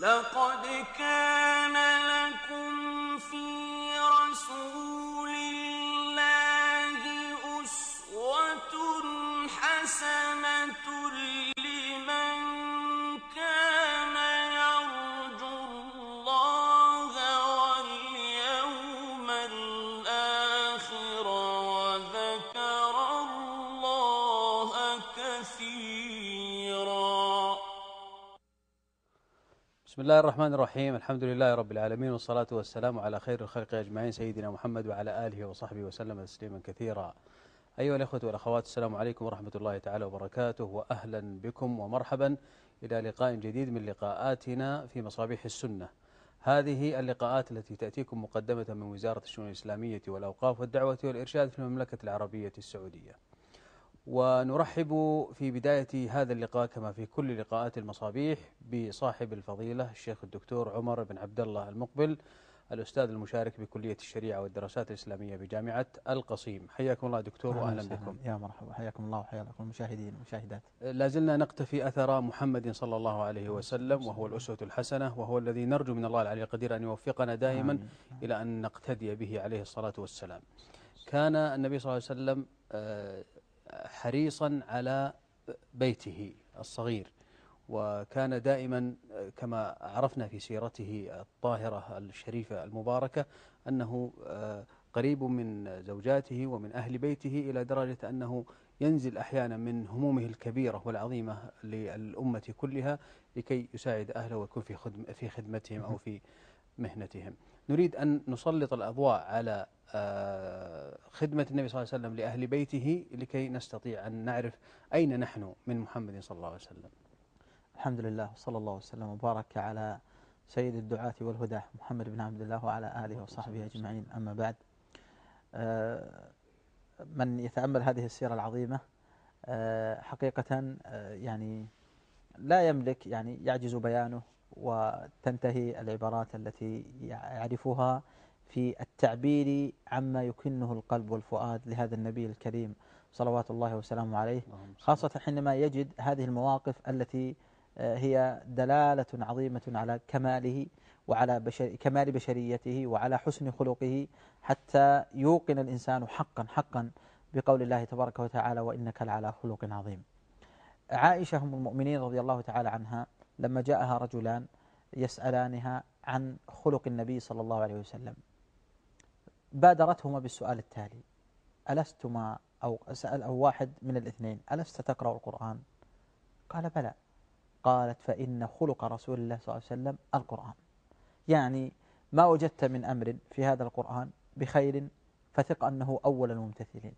لقد كان لكم الله الرحمن الرحيم. الحمد لله رب العالمين والصلاة والسلام على خير الخلق أجمعين سيدنا محمد وعلى آله وصحبه وسلم تسليما كثيرا. أيها الأخوة والأخوات السلام عليكم ورحمة الله تعالى وبركاته وأهلا بكم ومرحبا. إلى لقاء جديد من لقاءاتنا في مصابيح السنة. هذه اللقاءات التي تأتيكم مقدمة من وزارة الشؤون الإسلامية والأوقاف والدعوة والإرشاد في المملكة العربية السعودية. ونرحب في بداية هذا اللقاء كما في كل لقاءات المصابيح بصاحب الفضيلة الشيخ الدكتور عمر بن عبد الله المقبل الأستاذ المشارك بكلية الشريعة والدراسات الإسلامية بجامعة القصيم. حياكم الله دكتور وأهلا. بكم. يا مرحبا. حياكم الله وحياكم المشاهدين والمشاهدات. لا زلنا نقتفي أثر محمد صلى الله عليه وسلم وهو الأسوة الحسنة وهو الذي نرجو من الله العلي القدير أن يوفقنا دائما آمين. إلى أن نقتدي به عليه الصلاة والسلام. كان النبي صلى الله عليه وسلم آه، حريصا على بيته الصغير وكان دائما كما عرفنا في سيرته الطاهرة الشريفة المباركة أنه آه، قريب من زوجاته ومن أهل بيته إلى درجة أنه ينزل أحيانا من همومه الكبيرة والعظيمة للأمة كلها لكي يساعد أهله ويكون في خدم في خدمتهم أو في مهنتهم. نريد أن نسلط الأضواء على خدمة النبي صلى الله عليه وسلم لأهل بيته لكي نستطيع أن نعرف أين نحن من محمد صلى الله عليه وسلم. الحمد لله وصلى الله وسلم وبارك على سيد الدعاة والهدى محمد بن عبد الله وعلى آله وصحبه أجمعين. أما بعد آه، من يتأمل هذه السيرة العظيمة آه، حقيقة آه، يعني لا يملك يعني يعجز بيانه وتنتهي العبارات التي يعرفها في التعبير عما يكنه القلب والفؤاد لهذا النبي الكريم صلوات الله وسلامه عليه. خاصة حينما يجد هذه المواقف التي آه، هي دلالة عظيمة على كماله وعلى بشر كمال بشريته وعلى حسن خلقه حتى يوقن الإنسان حقا حقا بقول الله تبارك وتعالى وإنك لعلى خلق عظيم. عائشة أم المؤمنين رضي الله تعالى عنها لما جاءها رجلان يسألانها عن خلق النبي صلى الله عليه وسلم. بادرتهما بالسؤال التالي. ألستما أو سأل أو واحد من الاثنين ألست تقرأ القرآن؟ قال بلى. قالت فإن خلق رسول الله صلى الله عليه وسلم القرآن. يعني ما وجدت من أمر في هذا القرآن بخير فثق أنه أول الممتثلين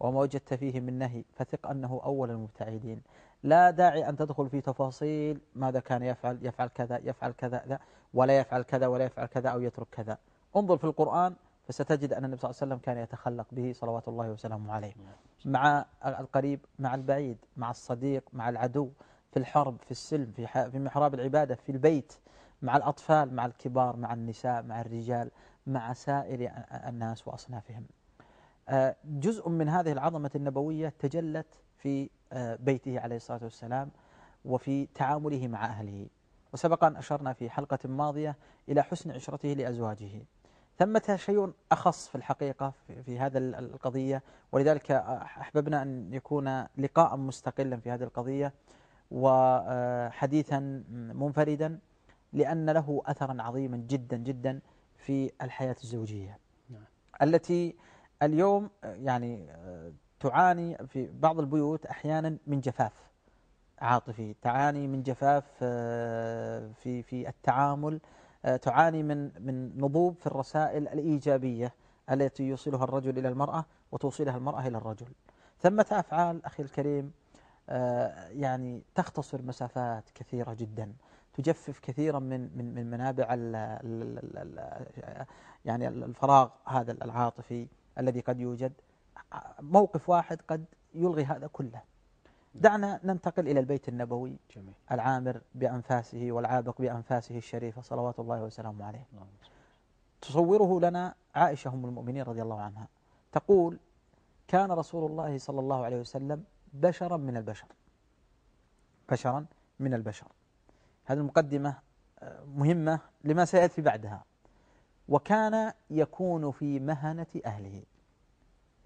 وما وجدت فيه من نهي فثق أنه أول المبتعدين. لا داعي أن تدخل في تفاصيل ماذا كان يفعل يفعل كذا يفعل كذا لا ولا يفعل كذا ولا يفعل كذا أو يترك كذا. انظر في القرآن فستجد أن النبي صلى الله عليه وسلم كان يتخلق به صلوات الله وسلامه عليه. مع القريب مع البعيد مع الصديق مع العدو في الحرب في السلم في, في محراب العبادة في البيت مع الأطفال مع الكبار مع النساء مع الرجال مع سائر الناس وأصنافهم. آه، جزء من هذه العظمة النبوية تجلت في آه، بيته عليه الصلاة والسلام وفي تعامله مع أهله. وسبق أن أشرنا في حلقة ماضية إلى حسن عشرته لأزواجه. ثمة شيء أخص في الحقيقة في, هذا ال- القضية ولذلك أحببنا أن يكون لقاء مستقلا في هذه القضية وحديثا منفردا لأن له أثرا عظيما جدا جدا في الحياة الزوجية نعم. التي اليوم يعني تعاني في بعض البيوت أحيانا من جفاف عاطفي تعاني من جفاف في في التعامل تعاني من من نضوب في الرسائل الإيجابية التي يوصلها الرجل إلى المرأة وتوصلها المرأة إلى الرجل. ثمة أفعال أخي الكريم آه، يعني تختصر مسافات كثيرة جدا تجفف كثيرا من من من منابع يعني الفراغ هذا العاطفي الذي قد يوجد. موقف واحد قد يلغي هذا كله. دعنا ننتقل إلى البيت النبوي جميل. العامر بأنفاسه والعابق بأنفاسه الشريفة صلوات الله وسلامه عليه. تصوره لنا عائشة أم المؤمنين رضي الله عنها. تقول كان رسول الله صلى الله عليه وسلم بشرا من البشر. بشرا من البشر. هذه المقدمة مهمة لما سيأتي بعدها. وكان يكون في مهنة أهله.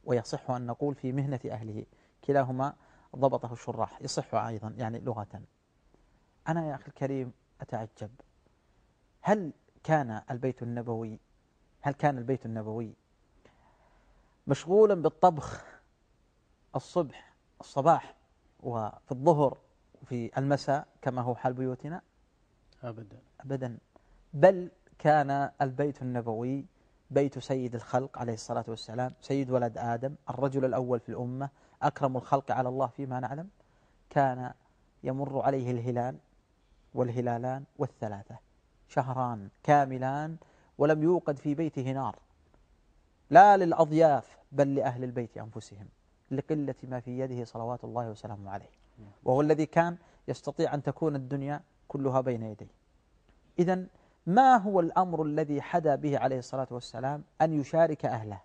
ويصح أن نقول في مهنة أهله. كلاهما ضبطه الشراح يصح أيضا يعني لغة. أنا يا أخي الكريم أتعجب. هل كان البيت النبوي هل كان البيت النبوي مشغولا بالطبخ الصبح الصباح وفي الظهر وفي المساء كما هو حال بيوتنا؟ أبدا. أبدا. بل كان البيت النبوي بيت سيد الخلق عليه الصلاة والسلام سيد ولد آدم الرجل الأول في الأمة أكرم الخلق على الله فيما نعلم كان يمر عليه الهلال والهلالان والثلاثة شهران كاملان ولم يوقد في بيته نار. لا للأضياف بل لأهل البيت أنفسهم لقلة ما في يده صلوات الله وسلامه عليه. وهو الذي كان يستطيع أن تكون الدنيا كلها بين يديه. إذا ما هو الأمر الذي حدا به عليه الصلاة والسلام أن يشارك أهله؟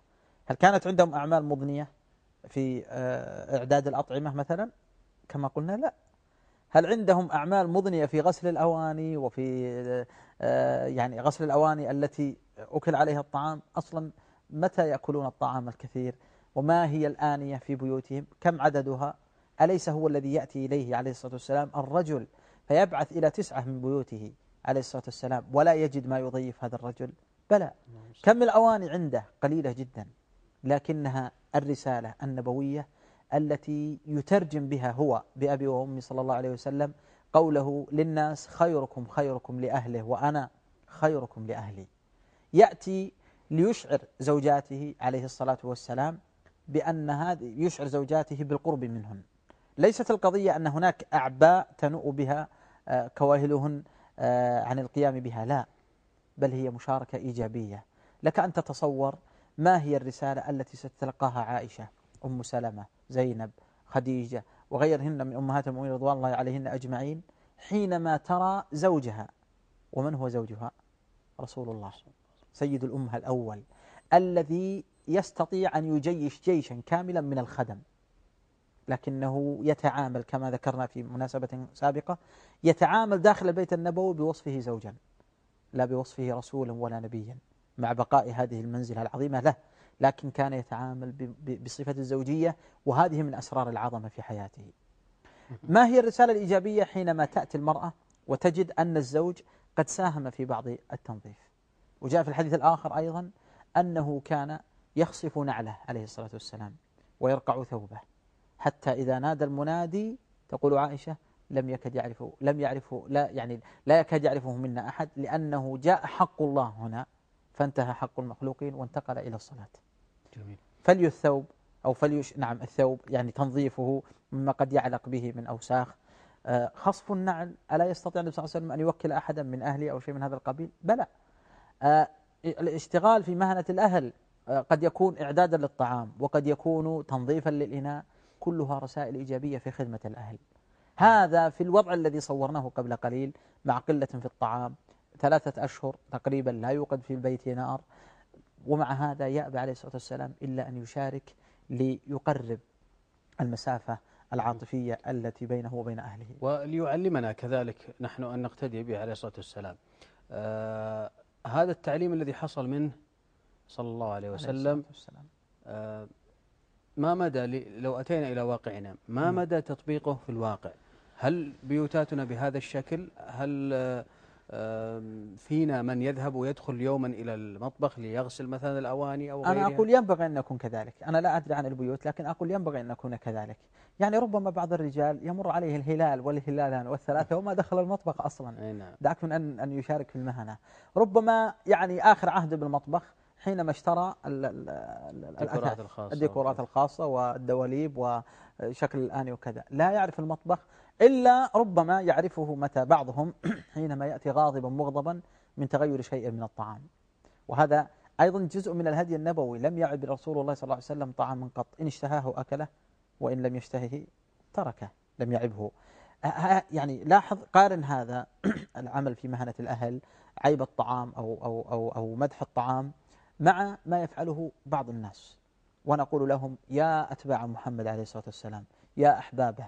هل كانت عندهم أعمال مضنية في آه، إعداد الأطعمة مثلا؟ كما قلنا لا. هل عندهم أعمال مضنية في غسل الأواني وفي آه، يعني غسل الأواني التي أكل عليها الطعام؟ أصلا متى يأكلون الطعام الكثير؟ وما هي الآنية في بيوتهم؟ كم عددها؟ أليس هو الذي يأتي إليه عليه الصلاة والسلام؟ الرجل فيبعث إلى تسعة من بيوته. عليه الصلاة والسلام ولا يجد ما يضيف هذا الرجل. بلى. كم الأواني عنده قليلة جدا لكنها الرسالة النبوية التي يترجم بها هو بأبي وأمي صلى الله عليه وسلم قوله للناس خيركم خيركم لأهله وأنا خيركم لأهلي. يأتي ليشعر زوجاته عليه الصلاة والسلام بأن هذه يشعر زوجاته بالقرب منهن. ليست القضية أن هناك أعباء تنؤ بها آه، كواهلهن عن القيام بها. لا بل هي مشاركة إيجابية. لك أن تتصور ما هي الرسالة التي ستتلقاها عائشة أم سلمة زينب خديجة وغيرهن من أمهات المؤمنين رضوان الله عليهن أجمعين حينما ترى زوجها. ومن هو زوجها؟ رسول الله سيد الأمة الأول الذي يستطيع أن يجيش جيشا كاملا من الخدم. لكنه يتعامل كما ذكرنا في مناسبة سابقة يتعامل داخل البيت النبوي بوصفه زوجا لا بوصفه رسولا ولا نبيا مع بقاء هذه المنزلة العظيمة له لكن كان يتعامل بصفة الزوجية وهذه من أسرار العظمة في حياته. ما هي الرسالة الإيجابية حينما تأتي المرأة وتجد أن الزوج قد ساهم في بعض التنظيف؟ وجاء في الحديث الآخر أيضا أنه كان يخصف نعله عليه الصلاة والسلام ويرقع ثوبه. حتى إذا نادى المنادي تقول عائشة لم يكد يعرفه لم يعرفه لا يعني لا يكاد يعرفه منا أحد لأنه جاء حق الله هنا فانتهى حق المخلوقين وانتقل إلى الصلاة. جميل. فلي الثوب أو فليش نعم الثوب يعني تنظيفه مما قد يعلق به من أوساخ. آه، خصف النعل ألا يستطيع النبي صلى الله عليه وسلم أن يوكل أحدا من أهله أو شيء من هذا القبيل؟ بلى. آه، الاشتغال في مهنة الأهل آه، قد يكون إعدادا للطعام وقد يكون تنظيفا للإناء كلها رسائل إيجابية في خدمة الأهل. هذا في الوضع الذي صورناه قبل قليل مع قلة في الطعام. ثلاثة أشهر تقريبا لا يوقد في البيت نار. ومع هذا يأبى عليه الصلاة والسلام إلا أن يشارك ليقرب المسافة العاطفية التي بينه وبين أهله. وليعلمنا كذلك نحن أن نقتدي به عليه الصلاة والسلام. آه هذا التعليم الذي حصل منه صلى الله عليه وسلم آه ما مدى لو أتينا إلى واقعنا ما مدى تطبيقه في الواقع؟ هل بيوتاتنا بهذا الشكل؟ هل آه فينا من يذهب ويدخل يوما إلى المطبخ ليغسل مثلا الأواني أو غيرها؟ أنا أقول ينبغي أن نكون كذلك. أنا لا أدري عن البيوت لكن أقول ينبغي أن نكون كذلك. يعني ربما بعض الرجال يمر عليه الهلال والهلالان والثلاثة وما دخل المطبخ أصلا. نعم. دعك من أن, أن يشارك في المهنة. ربما يعني آخر عهد بالمطبخ حينما اشترى الديكورات الخاصة الديكورات الخاصة والدواليب وشكل الآني وكذا. لا يعرف المطبخ إلا ربما يعرفه متى بعضهم حينما يأتي غاضبا مغضبا من تغير شيء من الطعام. وهذا أيضا جزء من الهدي النبوي. لم يعب رسول الله صلى الله عليه وسلم طعاما قط. إن اشتهاه أكله وإن لم يشتهه تركه لم يعبه. يعني لاحظ قارن هذا العمل في مهنة الأهل عيب الطعام أو, أو, أو, أو مدح الطعام مع ما يفعله بعض الناس. ونقول لهم يا أتباع محمد عليه الصلاة والسلام يا أحبابه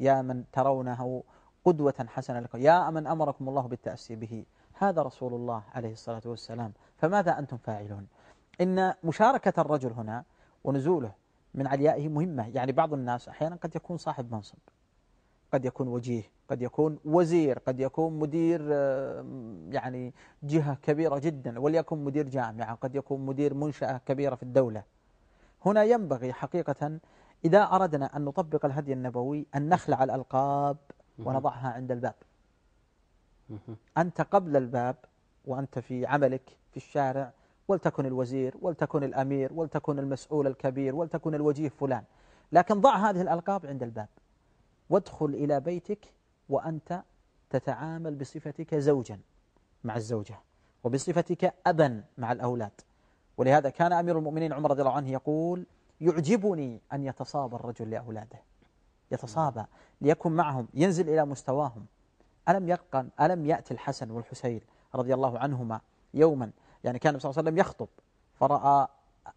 يا من ترونه قدوة حسنة لكم يا من أمركم الله بالتأسي به. هذا رسول الله عليه الصلاة والسلام. فماذا أنتم فاعلون؟ إن مشاركة الرجل هنا ونزوله من عليائه مهمة. يعني بعض الناس أحيانا قد يكون صاحب منصب. قد يكون وجيه قد يكون وزير قد يكون مدير آه، يعني جهة كبيرة جدا وليكن مدير جامعة قد يكون مدير منشأة كبيرة في الدولة. هنا ينبغي حقيقة إذا أردنا أن نطبق الهدي النبوي أن نخلع الألقاب ونضعها عند الباب. أنت قبل الباب وأنت في عملك في الشارع ولتكن الوزير ولتكن الأمير ولتكن المسؤول الكبير ولتكن الوجيه فلان. لكن ضع هذه الألقاب عند الباب. وادخل إلى بيتك وأنت تتعامل بصفتك زوجا مع الزوجة وبصفتك أبا مع الأولاد. ولهذا كان أمير المؤمنين عمر رضي الله عنه يقول يعجبني أن يتصابى الرجل لأولاده. يتصابى ليكن معهم ينزل إلى مستواهم. ألم يقن ألم يأتي الحسن والحسين رضي الله عنهما يوما؟ يعني كان صلى الله عليه وسلم يخطب فرأى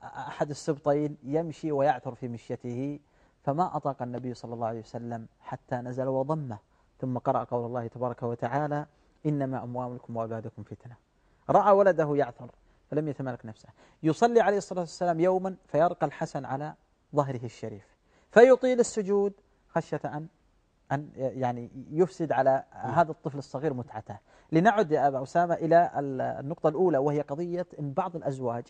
أحد السبطين يمشي ويعثر في مشيته فما أطاق النبي صلى الله عليه وسلم حتى نزل وضمه ثم قرأ قول الله تبارك وتعالى إنما أموالكم وأولادكم فتنة. رأى ولده يعثر فلم يتمالك نفسه. يصلي عليه الصلاة والسلام يوما فيرقى الحسن على ظهره الشريف فيطيل السجود خشية أن أن يعني يفسد على هذا الطفل الصغير متعته. لنعد يا أبا أسامة إلى النقطة الأولى وهي قضية أن بعض الأزواج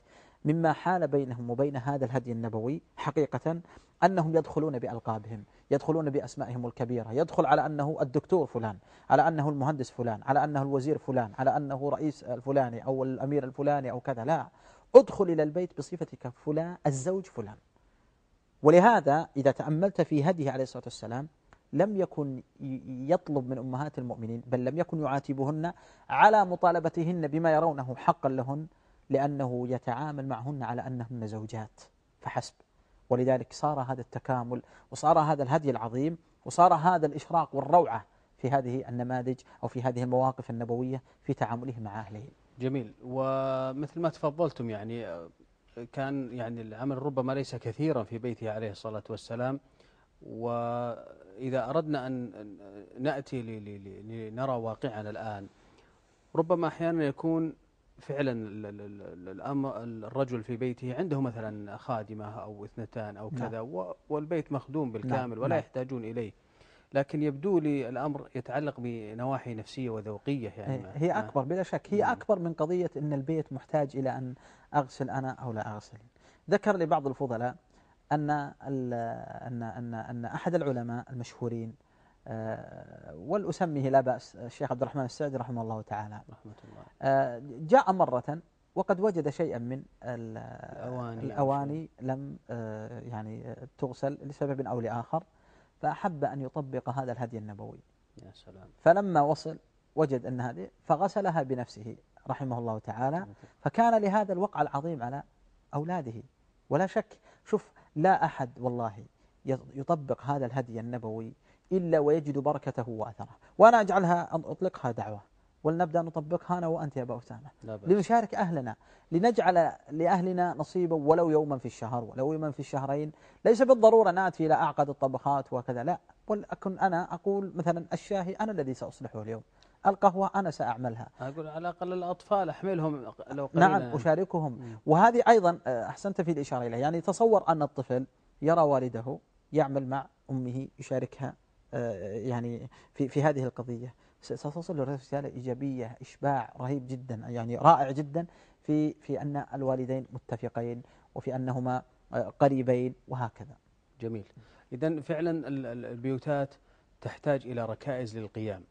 مما حال بينهم وبين هذا الهدي النبوي حقيقة أنهم يدخلون بألقابهم يدخلون بأسمائهم الكبيرة يدخل على أنه الدكتور فلان على أنه المهندس فلان على أنه الوزير فلان على أنه رئيس الفلاني أو الأمير الفلاني أو كذا لا. ادخل إلى البيت بصفتك فلان الزوج فلان. ولهذا إذا تأملت في هديه عليه الصلاة والسلام لم يكن يطلب من أمهات المؤمنين بل لم يكن يعاتبهن على مطالبتهن بما يرونه حقا لهن لأنه يتعامل معهن على أنهن زوجات فحسب. ولذلك صار هذا التكامل وصار هذا الهدي العظيم وصار هذا الإشراق والروعة في هذه النماذج أو في هذه المواقف النبوية في تعامله مع أهله جميل. ومثل ما تفضلتم يعني كان يعني العمل ربما ليس كثيرا في بيته عليه الصلاة والسلام وإذا أردنا أن نأتي لنرى واقعنا الآن ربما أحيانا يكون فعلا الأمر الرجل في بيته عنده مثلا خادمة أو اثنتان أو كذا نعم. والبيت مخدوم بالكامل نعم. ولا نعم. يحتاجون إليه لكن يبدو لي الأمر يتعلق بنواحي نفسية وذوقية يعني هي أكبر بلا شك هي أكبر من قضية أن البيت محتاج إلى أن أغسل أنا أو لا أغسل ذكر لي بعض الفضلاء أن أن أن أن أحد العلماء المشهورين آه، ولأسميه لا بأس الشيخ عبد الرحمن السعدي رحمه الله تعالى. رحمة الله. آه، جاء مرة وقد وجد شيئا من الأواني, الأواني لم آه، يعني تغسل لسبب أو لآخر فأحب أن يطبق هذا الهدي النبوي. يا سلام. فلما وصل وجد أن هذه فغسلها بنفسه رحمه الله تعالى فكان لهذا الوقع العظيم على أولاده. ولا شك شوف لا أحد والله يطبق هذا الهدي النبوي إلا ويجد بركته وأثره. وأنا أجعلها أطلقها دعوة. ولنبدأ نطبقها أنا وأنت يا أبا أسامة. لنشارك أهلنا. لنجعل لأهلنا نصيبا ولو يوما في الشهر ولو يوما في الشهرين. ليس بالضرورة نأتي إلى أعقد الطبخات وكذا لا. ولأكن أنا أقول مثلا الشاهي أنا الذي سأصلحه اليوم. القهوة أنا سأعملها. أقول على الأقل الأطفال أحملهم لو نعم أشاركهم. وهذه أيضا آه، أحسنت في الإشارة إليه يعني تصور أن الطفل يرى والده يعمل مع أمه يشاركها. يعني في في هذه القضية. ستصل رسالة إيجابية إشباع رهيب جدا يعني رائع جدا في في أن الوالدين متفقين وفي أنهما آه، قريبين وهكذا. جميل. إذا فعلا البيوتات تحتاج إلى ركائز للقيام.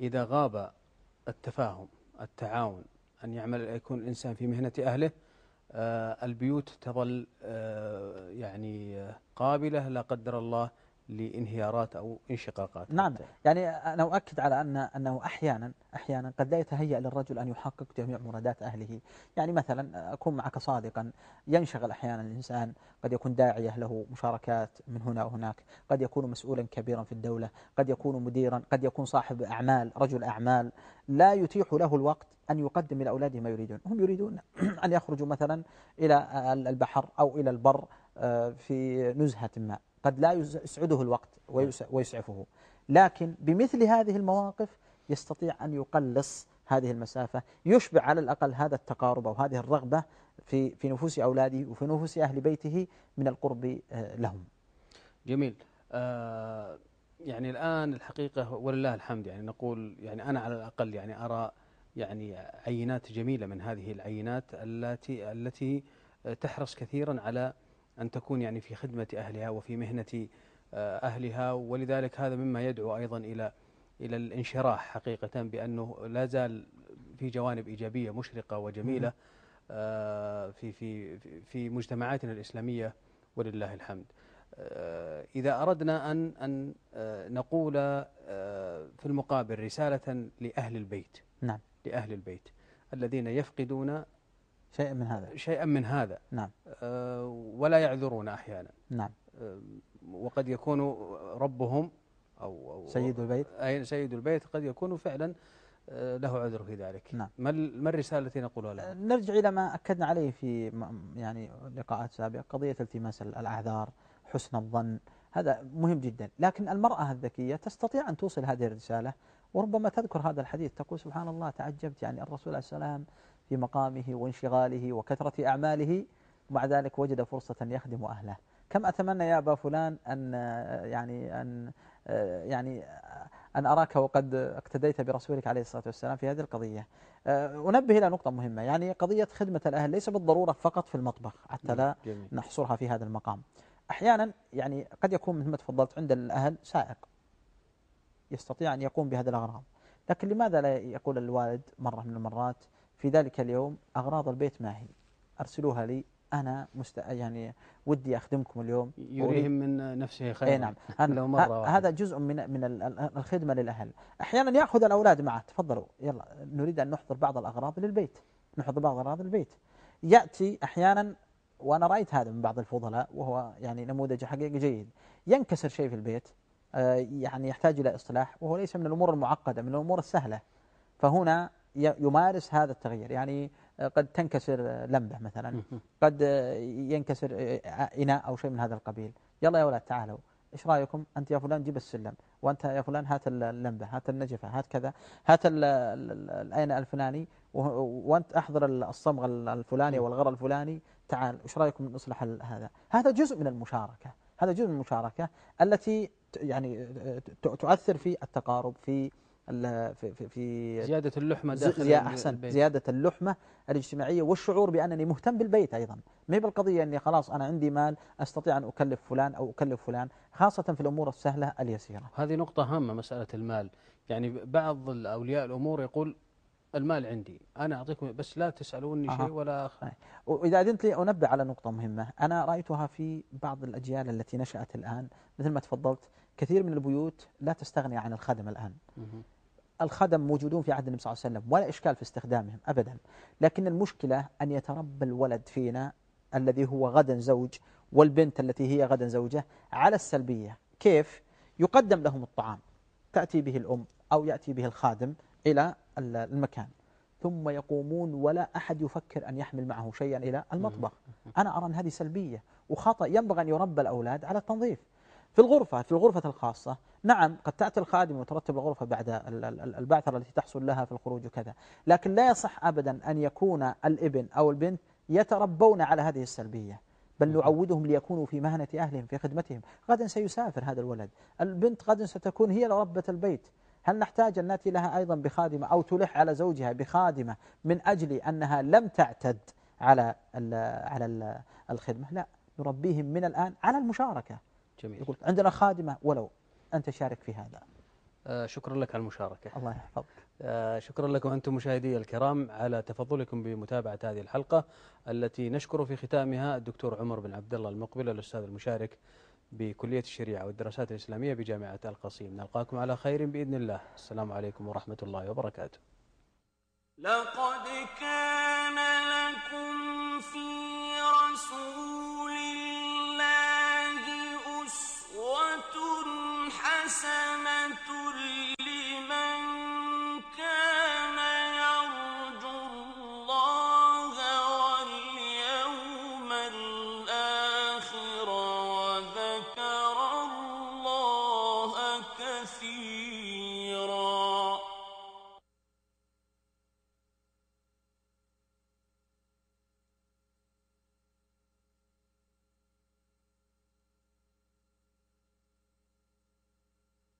إذا غاب التفاهم التعاون أن يعمل يكون الإنسان في مهنة أهله آه، البيوت تظل يعني قابلة لا قدر الله لانهيارات أو انشقاقات. نعم. يعني أنا أؤكد على أن أنه أحيانا أحيانا قد لا يتهيأ للرجل أن يحقق جميع مرادات أهله. يعني مثلا أكون معك صادقا ينشغل أحيانا الإنسان قد يكون داعية له مشاركات من هنا وهناك قد يكون مسؤولا كبيرا في الدولة قد يكون مديرا قد يكون صاحب أعمال رجل أعمال. لا يتيح له الوقت أن يقدم إلى أولاده ما يريدون. هم يريدون أن يخرجوا مثلا إلى البحر أو إلى البر آه، في نزهة ما. قد لا يسعده الوقت ويسعفه. لكن بمثل هذه المواقف يستطيع أن يقلص هذه المسافة يشبع على الأقل هذا التقارب أو هذه الرغبة في في نفوس أولاده وفي نفوس أهل بيته من القرب آه، لهم. جميل. آه يعني الآن الحقيقة ولله الحمد يعني نقول يعني أنا على الأقل يعني أرى يعني عينات جميلة من هذه العينات التي التي تحرص كثيرا على أن تكون يعني في خدمة أهلها وفي مهنة آه، أهلها ولذلك هذا مما يدعو أيضا إلى إلى الانشراح حقيقة بأنه لا زال في جوانب إيجابية مشرقة وجميلة آه، في في في مجتمعاتنا الإسلامية ولله الحمد. آه، إذا أردنا أن أن نقول في المقابل رسالة لأهل البيت. نعم. لأهل البيت الذين يفقدون شيئا من هذا. شيئا من هذا. نعم. ولا يعذرون أحيانا. نعم. وقد يكون ربهم أو, أو سيد البيت. أي سيد البيت قد يكون فعلا آه، له عذر في ذلك. نعم. ما ما الرسالة التي نقولها له؟ آه، نرجع إلى ما أكدنا عليه في يعني لقاءات سابقة قضية التماس الأعذار حسن الظن. هذا مهم جدا. لكن المرأة الذكية تستطيع أن توصل هذه الرسالة وربما تذكر هذا الحديث تقول سبحان الله تعجبت يعني الرسول عليه السلام في مقامه وانشغاله وكثرة أعماله ومع ذلك وجد فرصة يخدم أهله. كم أتمنى يا أبا فلان أن يعني أن يعني أن أراك وقد اقتديت برسولك عليه الصلاة والسلام في هذه القضية. أنبه إلى نقطة مهمة يعني قضية خدمة الأهل ليس بالضرورة فقط في المطبخ حتى لا نحصرها في هذا المقام. أحيانا يعني قد يكون مثل ما تفضلت عند الأهل سائق يستطيع أن يقوم بهذه الأغراض. لكن لماذا لا يقول الوالد مرة من المرات في ذلك اليوم أغراض البيت ما هي؟ أرسلوها لي. أنا مست... يعني ودي أخدمكم اليوم. يريهم من نفسه خيرا. أي نعم. لو مرة هذا جزء من من الخدمة للأهل. أحيانا يأخذ الأولاد معه. تفضلوا. يلا. نريد أن نحضر بعض الأغراض للبيت. نحضر بعض الأغراض للبيت. يأتي أحيانا وأنا رأيت هذا من بعض الفضلاء وهو يعني نموذج حقيقي جيد. ينكسر شيء في البيت. آه، يعني يحتاج إلى إصلاح وهو ليس من الأمور المعقدة من الأمور السهلة. فهنا يمارس هذا التغيير. يعني قد تنكسر لمبة مثلا. قد ينكسر إناء أو شيء من هذا القبيل. يلا يا أولاد تعالوا. إيش رأيكم؟ أنت يا فلان جيب السلم وأنت يا فلان هات اللمبة هات النجفة هات كذا هات الأين الفلاني وأنت أحضر الصمغ الفلاني والغر الفلاني. تعال إيش رأيكم نصلح هذا؟ هذا جزء من المشاركة. هذا جزء من المشاركة التي يعني تؤثر في التقارب في في في, في زيادة اللحمة داخل زي أحسن. البيت. زيادة اللحمة الاجتماعية والشعور بأنني مهتم بالبيت أيضا. ما هي بالقضية أني خلاص أنا عندي مال أستطيع أن أكلف فلان أو أكلف فلان خاصة في الأمور السهلة اليسيرة. هذه نقطة هامة مسألة المال. يعني بعض أولياء الأمور يقول المال عندي أنا أعطيكم بس لا تسألوني أه. شيء ولا أخ... وإذا أذنت لي أنبه على نقطة مهمة أنا رأيتها في بعض الأجيال التي نشأت الآن. مثل ما تفضلت كثير من البيوت لا تستغني عن الخدم الآن. الخدم موجودون في عهد النبي صلى الله عليه وسلم ولا إشكال في استخدامهم أبدا. لكن المشكلة أن يتربى الولد فينا الذي هو غدا زوج والبنت التي هي غدا زوجة على السلبية. كيف؟ يقدم لهم الطعام تأتي به الأم أو يأتي به الخادم إلى المكان. ثم يقومون ولا أحد يفكر أن يحمل معه شيئا إلى المطبخ. أنا أرى أن هذه سلبية وخطأ ينبغي أن يربى الأولاد على التنظيف. في الغرفة في الغرفة الخاصة. نعم قد تأتي الخادم وترتب الغرفة بعد البعثرة التي تحصل لها في الخروج وكذا. لكن لا يصح أبدا أن يكون الإبن أو البنت يتربون على هذه السلبية بل نعودهم ليكونوا في مهنة أهلهم في خدمتهم. غدا سيسافر هذا الولد. البنت غدا ستكون هي ربة البيت. هل نحتاج أن نأتي لها أيضا بخادمة أو تلح على زوجها بخادمة من أجل أنها لم تعتد على على الخدمة؟ لا. نربيهم من الآن على المشاركة. جميل يقول عندنا خادمة ولو أنت شارك في هذا. آه شكرا لك على المشاركة. الله يحفظك. آه شكرا لكم أنتم مشاهدي الكرام على تفضلكم بمتابعة هذه الحلقة التي نشكر في ختامها الدكتور عمر بن عبد الله المقبل الأستاذ المشارك بكلية الشريعة والدراسات الإسلامية بجامعة القصيم. نلقاكم على خير بإذن الله. السلام عليكم ورحمة الله وبركاته. لقد كان